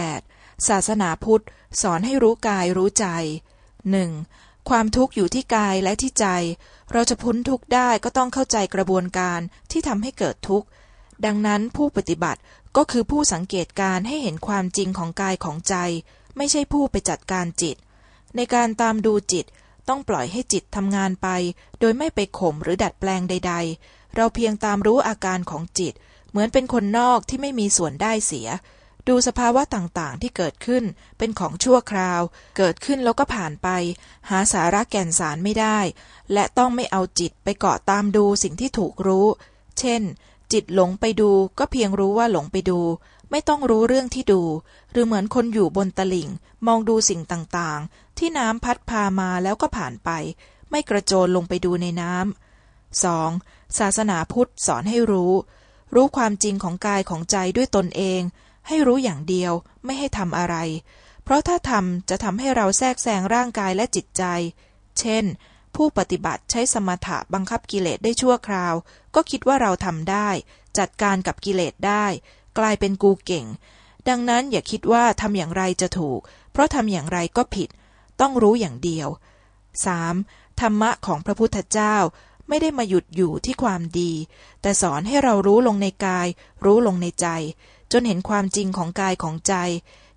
38. ศาสนาพุทธ สอนให้รู้กายรู้ใจหนึ่งความทุกข์อยู่ที่กายและที่ใจ เราจะพ้นทุกข์ได้ก็ต้องเข้าใจกระบวนการที่ทำให้เกิดทุกข์ ดังนั้นผู้ปฏิบัติก็คือผู้สังเกตการให้เห็นความจริงของกายของใจ ไม่ใช่ผู้ไปจัดการจิต ในการตามดูจิตต้องปล่อยให้จิตทำงานไป โดยไม่ไปข่มหรือดัดแปลงใด ๆ เราเพียงตามรู้อาการของจิต เหมือนเป็นคนนอกที่ไม่มีส่วนได้เสีย ดูสภาวะต่างๆ ที่เกิดขึ้นเป็นของชั่วคราว เกิดขึ้นแล้วก็ผ่านไป หาสาระแก่นสารไม่ได้ และต้องไม่เอาจิตไปเกาะตามดูสิ่งที่ถูกรู้ เช่น จิตหลงไปดูก็เพียงรู้ว่าหลงไปดู ไม่ต้องรู้เรื่องที่ดู หรือเหมือนคนอยู่บนตลิ่ง มองดูสิ่งต่างๆ ที่น้ำพัดพามาแล้วก็ผ่านไป ไม่กระโจนลงไปดูในน้ำ 2. ศาสนาพุทธสอนให้รู้ รู้ความจริงของกายของใจด้วยตนเอง ให้รู้อย่างเดียวไม่ให้ทำอะไร เพราะถ้าทำจะทำให้เราแทรกแซงร่างกายและจิตใจ เช่น ผู้ปฏิบัติใช้สมถะบังคับกิเลสได้ชั่วคราว ก็คิดว่าเราทำได้ จัดการกับกิเลสได้ กลายเป็นกูเก่ง ดังนั้นอย่าคิดว่าทำอย่างไรจะถูก เพราะทำอย่างไรก็ผิด ต้องรู้อย่างเดียว 3. ธรรมะของพระพุทธเจ้าไม่ได้มาหยุดอยู่ที่ความดี แต่สอนให้เรารู้ลงในกาย รู้ลงในใจ จนเห็นความจริงของกายของใจ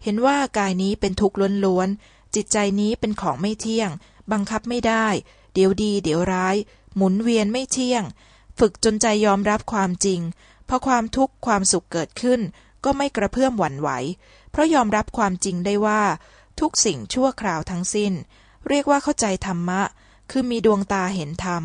เห็นว่ากายนี้เป็นทุกข์ล้วนๆจิตใจนี้เป็นของไม่เที่ยง บังคับไม่ได้ เดี๋ยวดี เดี๋ยวร้าย หมุนเวียนไม่เที่ยง ฝึกจนใจยอมรับความจริงพอความทุกข์ความสุขเกิดขึ้น ก็ไม่กระเพื่อมหวั่นไหว เพราะยอมรับความจริงได้ว่า ทุกสิ่งชั่วคราวทั้งสิ้น เรียกว่าเข้าใจธรรมะ คือมีดวงตาเห็นธรรม